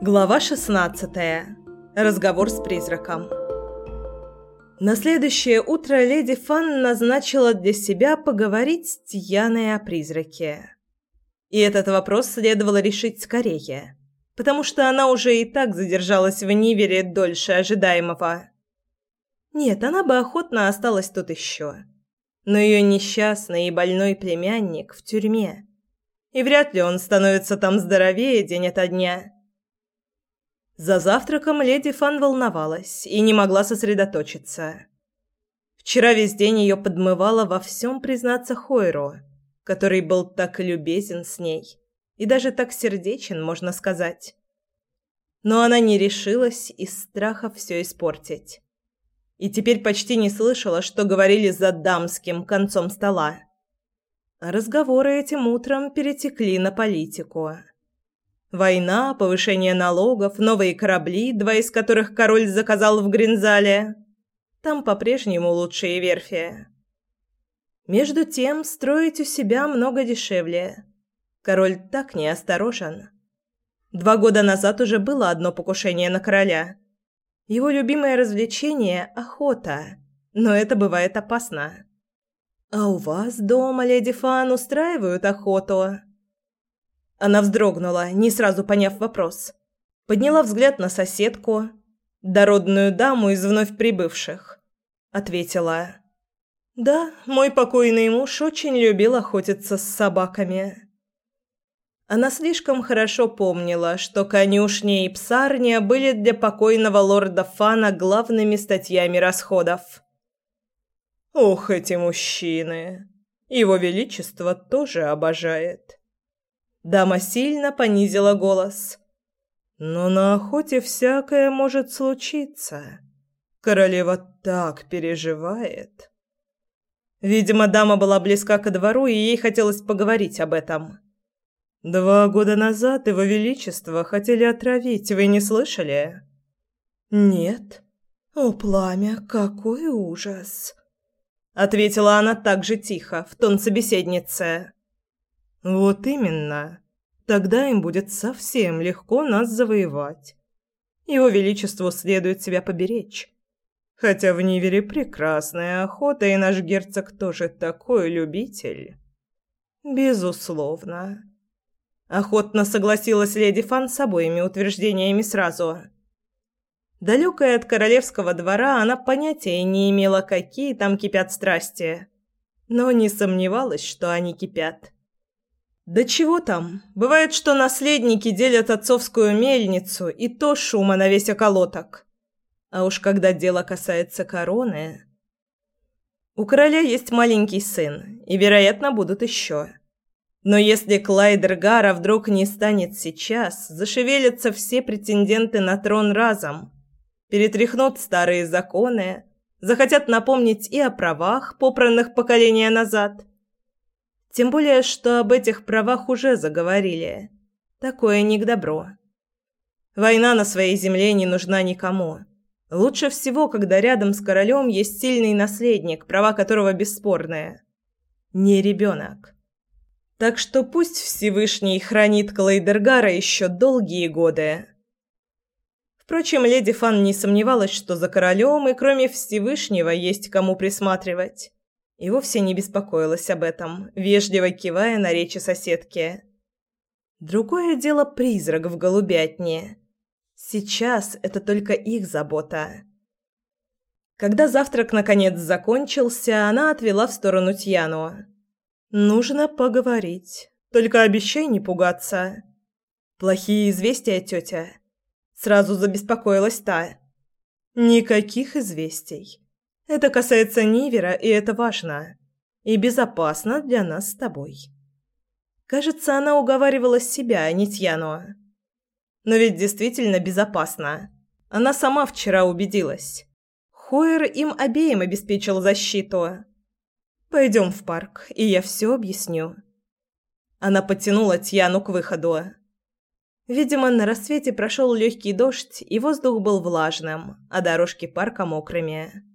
Глава 16. Разговор с призраком. На следующее утро леди Фан назначила для себя поговорить с Тьяной о призраке. И этот вопрос следовало решить скорее, потому что она уже и так задержалась в Нивере дольше ожидаемого. Нет, она бы охотно осталась тут еще. Но ее несчастный и больной племянник в тюрьме. И вряд ли он становится там здоровее день ото дня. За завтраком леди Фан волновалась и не могла сосредоточиться. Вчера весь день ее подмывало во всем признаться Хойру, который был так любезен с ней и даже так сердечен, можно сказать. Но она не решилась из страха все испортить. И теперь почти не слышала, что говорили за дамским концом стола. разговоры этим утром перетекли на политику. Война, повышение налогов, новые корабли, два из которых король заказал в Гринзале. Там по-прежнему лучшие верфи. Между тем, строить у себя много дешевле. Король так неосторожен. Два года назад уже было одно покушение на короля. Его любимое развлечение – охота, но это бывает опасно. «А у вас дома, леди Фан, устраивают охоту?» Она вздрогнула, не сразу поняв вопрос. Подняла взгляд на соседку, дородную даму из вновь прибывших. Ответила. «Да, мой покойный муж очень любил охотиться с собаками». Она слишком хорошо помнила, что конюшня и псарня были для покойного лорда Фана главными статьями расходов. «Ох, эти мужчины! Его Величество тоже обожает». Дама сильно понизила голос. «Но на охоте всякое может случиться. Королева так переживает». Видимо, дама была близка ко двору, и ей хотелось поговорить об этом. «Два года назад его величество хотели отравить, вы не слышали?» «Нет». «О, пламя, какой ужас!» Ответила она так же тихо, в тон собеседницы. Вот именно. Тогда им будет совсем легко нас завоевать. Его величеству следует себя поберечь. Хотя в Нивере прекрасная охота, и наш герцог тоже такой любитель. Безусловно. Охотно согласилась леди Фан с обоими утверждениями сразу. Далекая от королевского двора, она понятия не имела, какие там кипят страсти, но не сомневалась, что они кипят. Да чего там? Бывает, что наследники делят отцовскую мельницу, и то шума на весь околоток. А уж когда дело касается короны... У короля есть маленький сын, и, вероятно, будут еще. Но если Клайдер Гара вдруг не станет сейчас, зашевелятся все претенденты на трон разом. Перетряхнут старые законы, захотят напомнить и о правах, попранных поколения назад – тем более, что об этих правах уже заговорили. Такое не к добру. Война на своей земле не нужна никому. Лучше всего, когда рядом с королем есть сильный наследник, права которого бесспорные. Не ребенок. Так что пусть Всевышний хранит Клейдергара еще долгие годы. Впрочем, леди Фан не сомневалась, что за королем и кроме Всевышнего есть кому присматривать и вовсе не беспокоилась об этом, вежливо кивая на речи соседки. Другое дело призрак в голубятне. Сейчас это только их забота. Когда завтрак наконец закончился, она отвела в сторону Тьяну. «Нужно поговорить. Только обещай не пугаться». «Плохие известия, тетя?» Сразу забеспокоилась та. «Никаких известий. Это касается Нивера, и это важно. И безопасно для нас с тобой. Кажется, она уговаривала себя, а не Тьяну. Но ведь действительно безопасно. Она сама вчера убедилась. Хойер им обеим обеспечил защиту. Пойдем в парк, и я все объясню. Она подтянула Тьяну к выходу. Видимо, на рассвете прошел легкий дождь, и воздух был влажным, а дорожки парка мокрыми.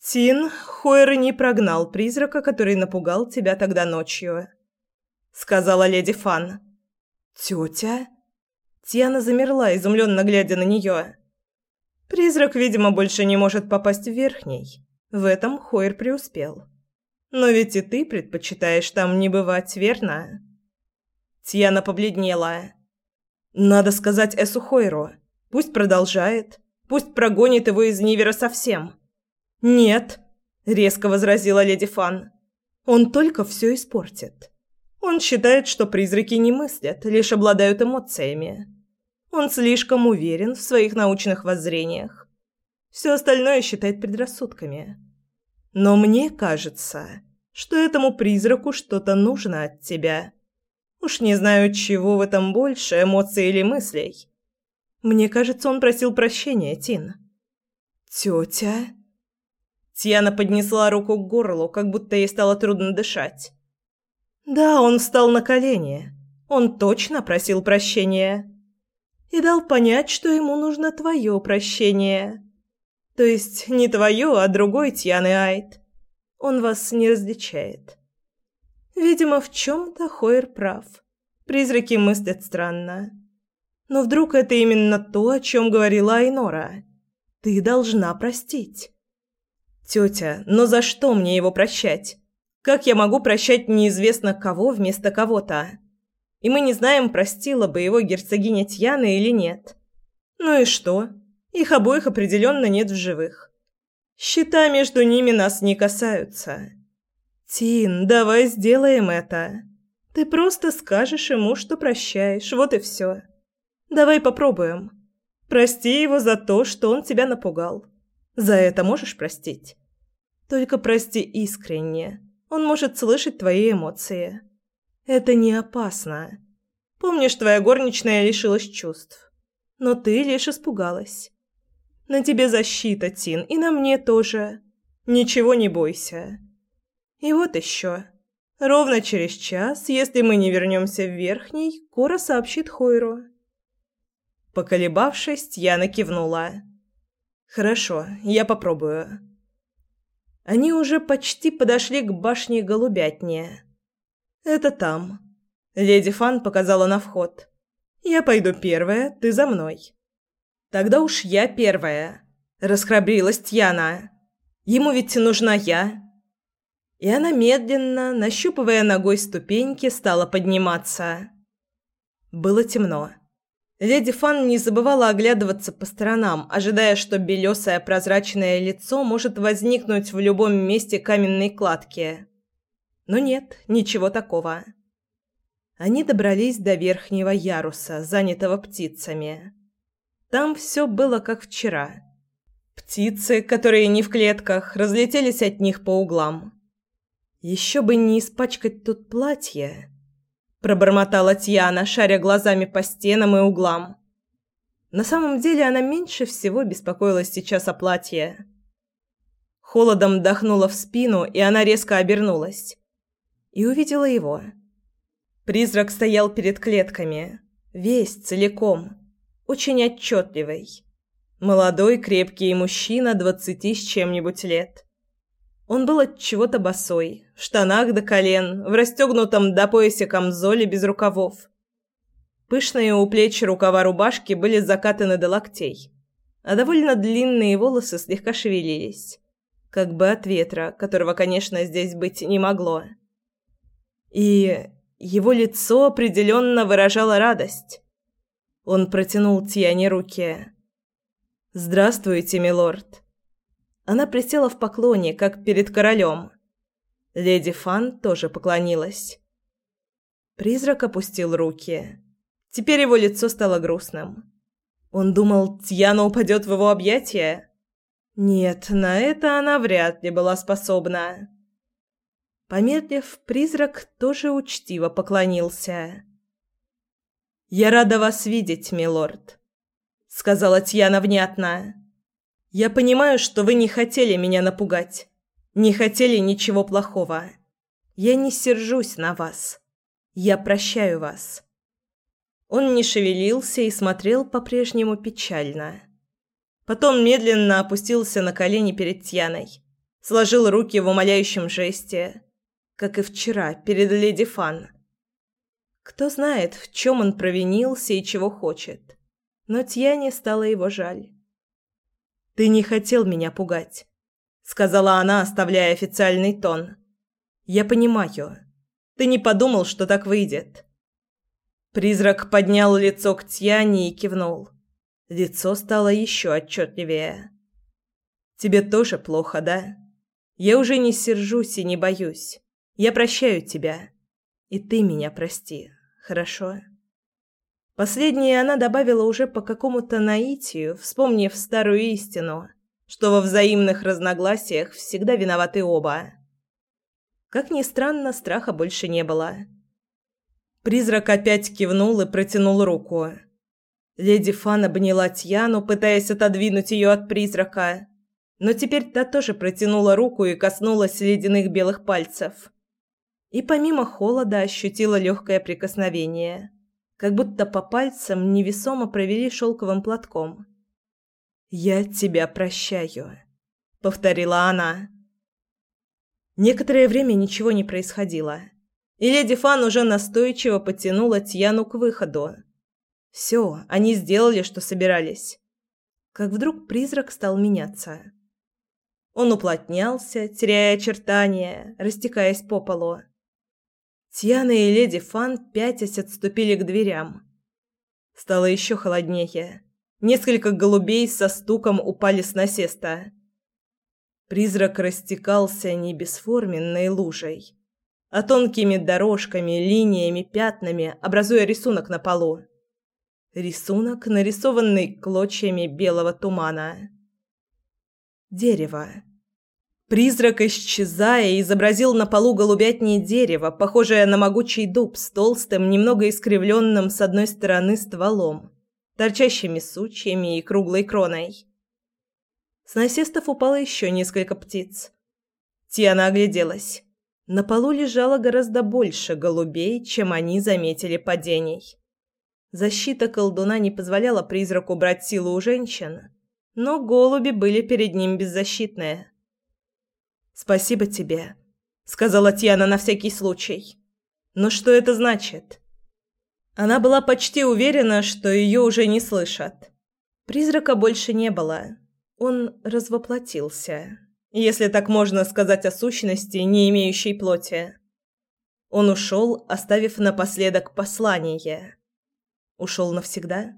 «Тин, Хойер не прогнал призрака, который напугал тебя тогда ночью», — сказала леди Фан. «Тетя?» Тиана замерла, изумленно глядя на нее. Призрак, видимо, больше не может попасть в верхний. В этом Хойер преуспел. Но ведь и ты предпочитаешь там не бывать, верно? Тиана побледнела. Надо сказать Эсу Хойру. Пусть продолжает. Пусть прогонит его из Нивера совсем. Нет, резко возразила леди Фан. Он только все испортит. Он считает, что призраки не мыслят, лишь обладают эмоциями. Он слишком уверен в своих научных воззрениях. Все остальное считает предрассудками. Но мне кажется, что этому призраку что-то нужно от тебя. Уж не знаю, чего в этом больше, эмоций или мыслей. Мне кажется, он просил прощения, Тин. Тетя? Тиана поднесла руку к горлу, как будто ей стало трудно дышать. Да, он встал на колени. Он точно просил прощения. И дал понять, что ему нужно твое прощение. То есть не твое, а другой Тьяны Айт. Он вас не различает. Видимо, в чем-то Хойер прав. Призраки мыслят странно. Но вдруг это именно то, о чем говорила Айнора. Ты должна простить. Тетя, но за что мне его прощать? Как я могу прощать неизвестно кого вместо кого-то? И мы не знаем, простила бы его герцогиня Тьяна или нет. Ну и что? Их обоих определенно нет в живых. Счета между ними нас не касаются. Тин, давай сделаем это. Ты просто скажешь ему, что прощаешь, вот и все. Давай попробуем. Прости его за то, что он тебя напугал. За это можешь простить? Только прости искренне. Он может слышать твои эмоции. Это не опасно. Помнишь, твоя горничная лишилась чувств. Но ты лишь испугалась. На тебе защита, Тин, и на мне тоже. Ничего не бойся. И вот еще. Ровно через час, если мы не вернемся в Верхний, Кора сообщит Хойру. Поколебавшись, Яна кивнула. «Хорошо, я попробую». Они уже почти подошли к башне Голубятни. «Это там». Леди Фан показала на вход. «Я пойду первая, ты за мной». «Тогда уж я первая», – расхрабрилась Тьяна. «Ему ведь нужна я». И она медленно, нащупывая ногой ступеньки, стала подниматься. Было темно. Леди Фан не забывала оглядываться по сторонам, ожидая, что белесое прозрачное лицо может возникнуть в любом месте каменной кладки. Но нет, ничего такого. Они добрались до верхнего яруса, занятого птицами. Там все было как вчера. Птицы, которые не в клетках, разлетелись от них по углам. Еще бы не испачкать тут платье пробормотала Тьяна, шаря глазами по стенам и углам. На самом деле она меньше всего беспокоилась сейчас о платье. Холодом дохнула в спину, и она резко обернулась. И увидела его. Призрак стоял перед клетками, весь целиком, очень отчетливый. Молодой, крепкий мужчина двадцати с чем-нибудь лет. Он был от чего-то босой, в штанах до колен, в расстегнутом до пояса камзоле без рукавов. Пышные у плеч рукава рубашки были закатаны до локтей, а довольно длинные волосы слегка шевелились, как бы от ветра, которого, конечно, здесь быть не могло. И его лицо определенно выражало радость. Он протянул Тиане руки. «Здравствуйте, милорд». Она присела в поклоне, как перед королем. Леди Фан тоже поклонилась. Призрак опустил руки. Теперь его лицо стало грустным. Он думал, Тьяна упадет в его объятия? Нет, на это она вряд ли была способна. Помедлив, призрак тоже учтиво поклонился. «Я рада вас видеть, милорд», — сказала Тьяна внятно. Я понимаю, что вы не хотели меня напугать. Не хотели ничего плохого. Я не сержусь на вас. Я прощаю вас. Он не шевелился и смотрел по-прежнему печально. Потом медленно опустился на колени перед Тьяной, сложил руки в умоляющем жесте, как и вчера перед леди Фан. Кто знает, в чем он провинился и чего хочет. Но Тьяне стало его жаль. «Ты не хотел меня пугать», — сказала она, оставляя официальный тон. «Я понимаю. Ты не подумал, что так выйдет». Призрак поднял лицо к Тьяне и кивнул. Лицо стало еще отчетливее. «Тебе тоже плохо, да? Я уже не сержусь и не боюсь. Я прощаю тебя. И ты меня прости, хорошо?» Последнее она добавила уже по какому-то наитию, вспомнив старую истину, что во взаимных разногласиях всегда виноваты оба. Как ни странно, страха больше не было. Призрак опять кивнул и протянул руку. Леди Фан обняла Тьяну, пытаясь отодвинуть ее от призрака, но теперь та тоже протянула руку и коснулась ледяных белых пальцев. И помимо холода ощутила легкое прикосновение, как будто по пальцам невесомо провели шелковым платком. «Я тебя прощаю», — повторила она. Некоторое время ничего не происходило, и леди Фан уже настойчиво потянула Тьяну к выходу. Все, они сделали, что собирались. Как вдруг призрак стал меняться. Он уплотнялся, теряя очертания, растекаясь по полу. Тьяна и леди Фан пятясь отступили к дверям. Стало еще холоднее. Несколько голубей со стуком упали с насеста. Призрак растекался не бесформенной лужей, а тонкими дорожками, линиями, пятнами, образуя рисунок на полу. Рисунок, нарисованный клочьями белого тумана. Дерево. Призрак, исчезая, изобразил на полу голубятни дерево, похожее на могучий дуб с толстым, немного искривленным с одной стороны стволом, торчащими сучьями и круглой кроной. С насестов упало еще несколько птиц. Тиана огляделась. На полу лежало гораздо больше голубей, чем они заметили падений. Защита колдуна не позволяла призраку брать силу у женщин, но голуби были перед ним беззащитные. «Спасибо тебе», — сказала Тиана на всякий случай. «Но что это значит?» Она была почти уверена, что ее уже не слышат. Призрака больше не было. Он развоплотился, если так можно сказать о сущности, не имеющей плоти. Он ушел, оставив напоследок послание. Ушел навсегда?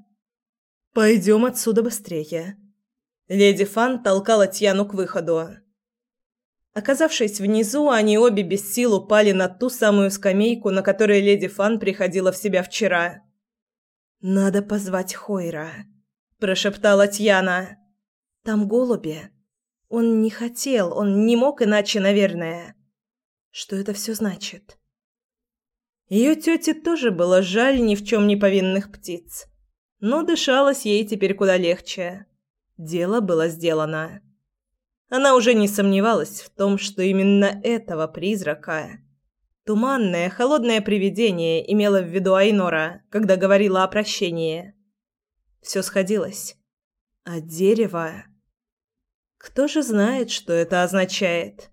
Пойдем отсюда быстрее. Леди Фан толкала Тьяну к выходу. Оказавшись внизу, они обе без сил упали на ту самую скамейку, на которой леди Фан приходила в себя вчера. «Надо позвать Хойра», – прошептала Тьяна. «Там голуби. Он не хотел, он не мог иначе, наверное. Что это все значит?» Ее тете тоже было жаль ни в чем не повинных птиц. Но дышалось ей теперь куда легче. Дело было сделано. Она уже не сомневалась в том, что именно этого призрака, туманное, холодное привидение, имела в виду Айнора, когда говорила о прощении. Все сходилось. А дерево... Кто же знает, что это означает?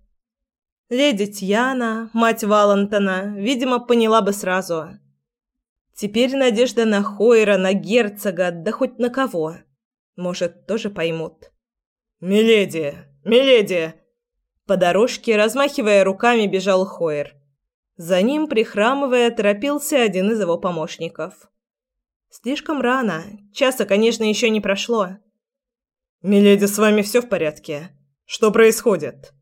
Леди Тьяна, мать Валентона, видимо, поняла бы сразу. Теперь надежда на Хойра, на герцога, да хоть на кого. Может, тоже поймут. «Миледи! Миледи!» По дорожке, размахивая руками, бежал Хойр. За ним, прихрамывая, торопился один из его помощников. «Слишком рано. Часа, конечно, еще не прошло». «Миледи, с вами все в порядке? Что происходит?»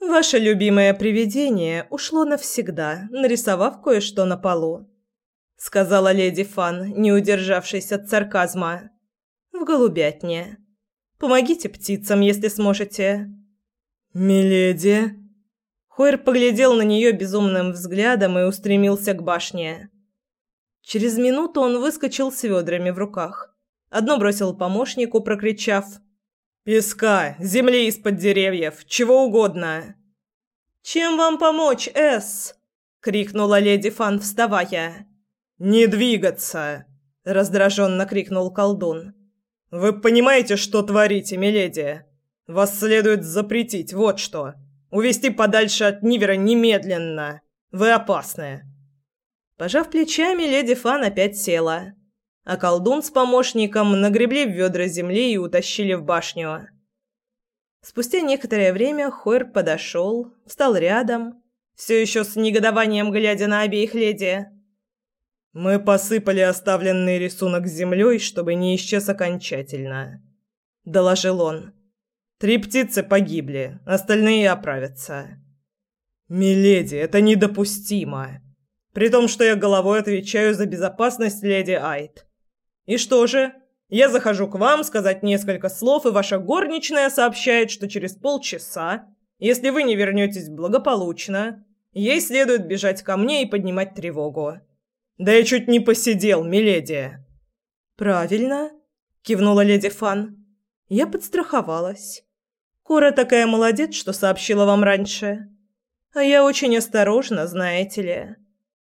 Ваше любимое привидение ушло навсегда, нарисовав кое-что на полу, сказала леди Фан, не удержавшись от сарказма. В голубятне. Помогите птицам, если сможете. Миледи. Хойр поглядел на нее безумным взглядом и устремился к башне. Через минуту он выскочил с ведрами в руках. Одно бросил помощнику, прокричав: «Песка, земли из-под деревьев, чего угодно!» «Чем вам помочь, Эс?» — крикнула леди Фан, вставая. «Не двигаться!» — раздраженно крикнул колдун. «Вы понимаете, что творите, миледи? Вас следует запретить, вот что. Увести подальше от Нивера немедленно. Вы опасны». Пожав плечами, леди Фан опять села, а колдун с помощником нагребли в ведра земли и утащили в башню. Спустя некоторое время Хойр подошел, встал рядом, все еще с негодованием глядя на обеих леди. «Мы посыпали оставленный рисунок землей, чтобы не исчез окончательно», — доложил он. «Три птицы погибли, остальные оправятся». «Миледи, это недопустимо. При том, что я головой отвечаю за безопасность леди Айт. И что же? Я захожу к вам сказать несколько слов, и ваша горничная сообщает, что через полчаса, если вы не вернетесь благополучно, ей следует бежать ко мне и поднимать тревогу. Да я чуть не посидел, миледи. Правильно, кивнула леди Фан. Я подстраховалась. Кора такая молодец, что сообщила вам раньше. А я очень осторожна, знаете ли.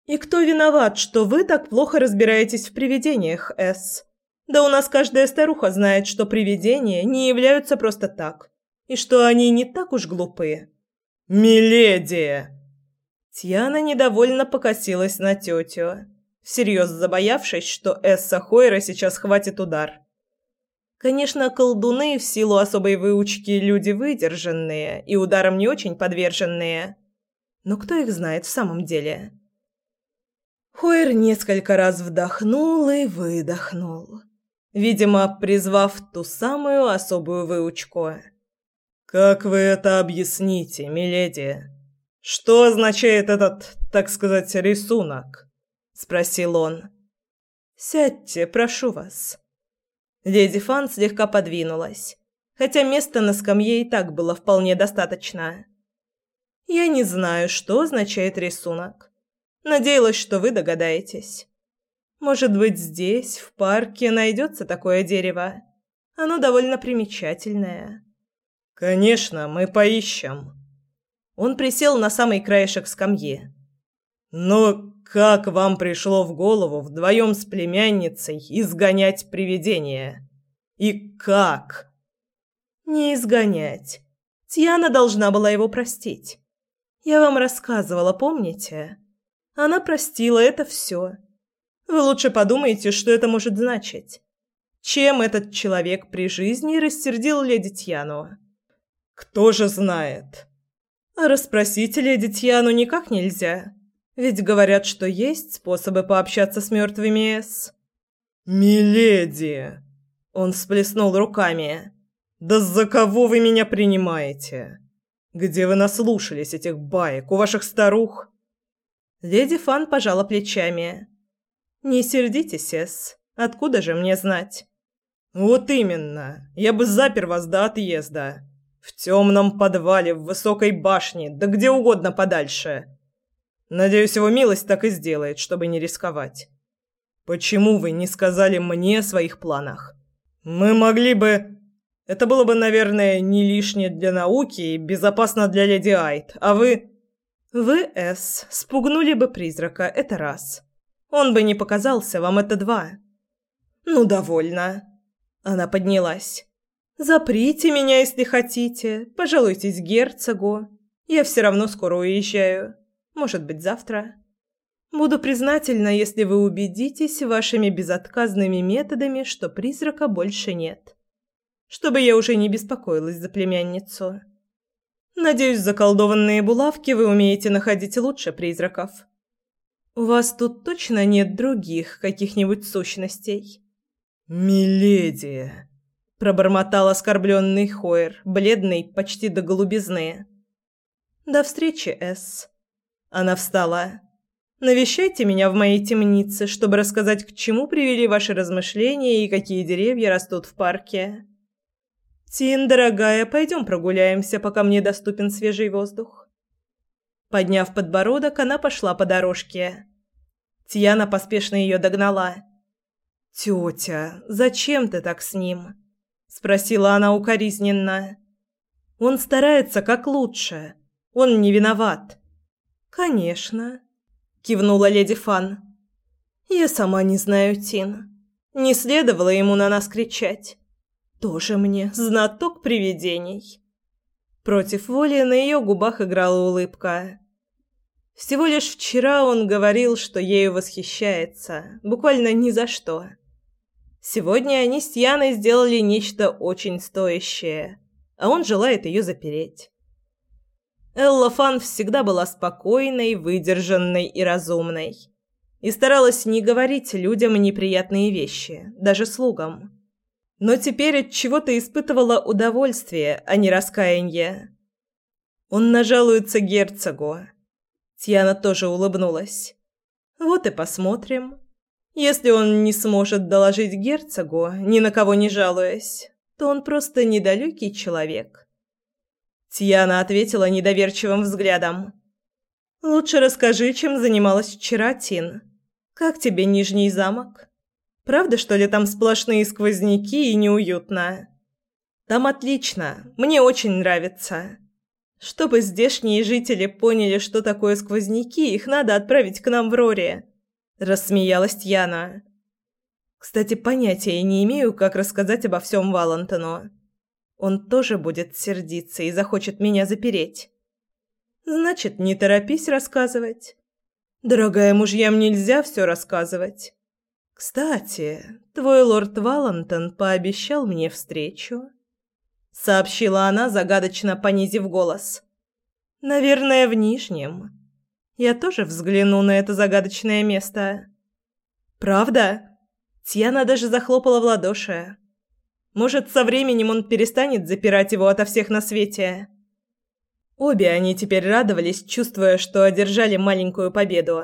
И кто виноват, что вы так плохо разбираетесь в привидениях, С? Да у нас каждая старуха знает, что привидения не являются просто так, и что они не так уж глупые. «Миледи!» Тьяна недовольно покосилась на тетю, всерьез забоявшись, что Эсса Хойра сейчас хватит удар. Конечно, колдуны в силу особой выучки люди выдержанные и ударом не очень подверженные. Но кто их знает в самом деле? Хойер несколько раз вдохнул и выдохнул видимо, призвав ту самую особую выучку. «Как вы это объясните, миледи? Что означает этот, так сказать, рисунок?» – спросил он. «Сядьте, прошу вас». Леди Фан слегка подвинулась, хотя места на скамье и так было вполне достаточно. «Я не знаю, что означает рисунок. Надеялась, что вы догадаетесь». Может быть, здесь, в парке, найдется такое дерево. Оно довольно примечательное. Конечно, мы поищем. Он присел на самый краешек скамьи. Но как вам пришло в голову вдвоем с племянницей изгонять привидение? И как? Не изгонять. Тьяна должна была его простить. Я вам рассказывала, помните? Она простила это все. Вы лучше подумайте, что это может значить. Чем этот человек при жизни рассердил леди Тьяну? Кто же знает? А расспросить леди Тьяну никак нельзя. Ведь говорят, что есть способы пообщаться с мертвыми С. «Миледи!» Он всплеснул руками. «Да за кого вы меня принимаете? Где вы наслушались этих баек? У ваших старух?» Леди Фан пожала плечами. «Не сердитесь, Эс. Откуда же мне знать?» «Вот именно. Я бы запер вас до отъезда. В темном подвале, в высокой башне, да где угодно подальше. Надеюсь, его милость так и сделает, чтобы не рисковать. Почему вы не сказали мне о своих планах? Мы могли бы... Это было бы, наверное, не лишнее для науки и безопасно для леди Айт, а вы... Вы, Эс, спугнули бы призрака, это раз. Он бы не показался, вам это два. Ну, довольно. Она поднялась. Заприте меня, если хотите. Пожалуйтесь герцогу. Я все равно скоро уезжаю. Может быть, завтра. Буду признательна, если вы убедитесь вашими безотказными методами, что призрака больше нет. Чтобы я уже не беспокоилась за племянницу. Надеюсь, заколдованные булавки вы умеете находить лучше призраков. У вас тут точно нет других каких-нибудь сущностей? Миледи, пробормотал оскорбленный Хойер, бледный почти до голубизны. До встречи, С. Она встала. Навещайте меня в моей темнице, чтобы рассказать, к чему привели ваши размышления и какие деревья растут в парке. Тин, дорогая, пойдем прогуляемся, пока мне доступен свежий воздух. Подняв подбородок, она пошла по дорожке. Тьяна поспешно ее догнала. «Тетя, зачем ты так с ним?» – спросила она укоризненно. «Он старается как лучше. Он не виноват». «Конечно», – кивнула леди Фан. «Я сама не знаю, Тин. Не следовало ему на нас кричать. Тоже мне знаток привидений». Против воли на ее губах играла улыбка. Всего лишь вчера он говорил, что ею восхищается, буквально ни за что. Сегодня они с Яной сделали нечто очень стоящее, а он желает ее запереть. Элла Фан всегда была спокойной, выдержанной и разумной. И старалась не говорить людям неприятные вещи, даже слугам. Но теперь от чего-то испытывала удовольствие, а не раскаяние. Он нажалуется герцогу. Тьяна тоже улыбнулась. Вот и посмотрим. Если он не сможет доложить герцогу, ни на кого не жалуясь, то он просто недалекий человек. Тьяна ответила недоверчивым взглядом. «Лучше расскажи, чем занималась вчера, Тин. Как тебе Нижний замок? Правда, что ли, там сплошные сквозняки и неуютно?» «Там отлично. Мне очень нравится. Чтобы здешние жители поняли, что такое сквозняки, их надо отправить к нам в Роре», – рассмеялась Тьяна. «Кстати, понятия не имею, как рассказать обо всем Валентину. Он тоже будет сердиться и захочет меня запереть. Значит, не торопись рассказывать. Дорогая, мужьям нельзя все рассказывать. Кстати, твой лорд Валентон пообещал мне встречу. Сообщила она, загадочно понизив голос. Наверное, в Нижнем. Я тоже взгляну на это загадочное место. Правда? Тьяна даже захлопала в ладоши. Может, со временем он перестанет запирать его ото всех на свете. Обе они теперь радовались, чувствуя, что одержали маленькую победу.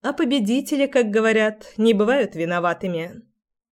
А победители, как говорят, не бывают виноватыми.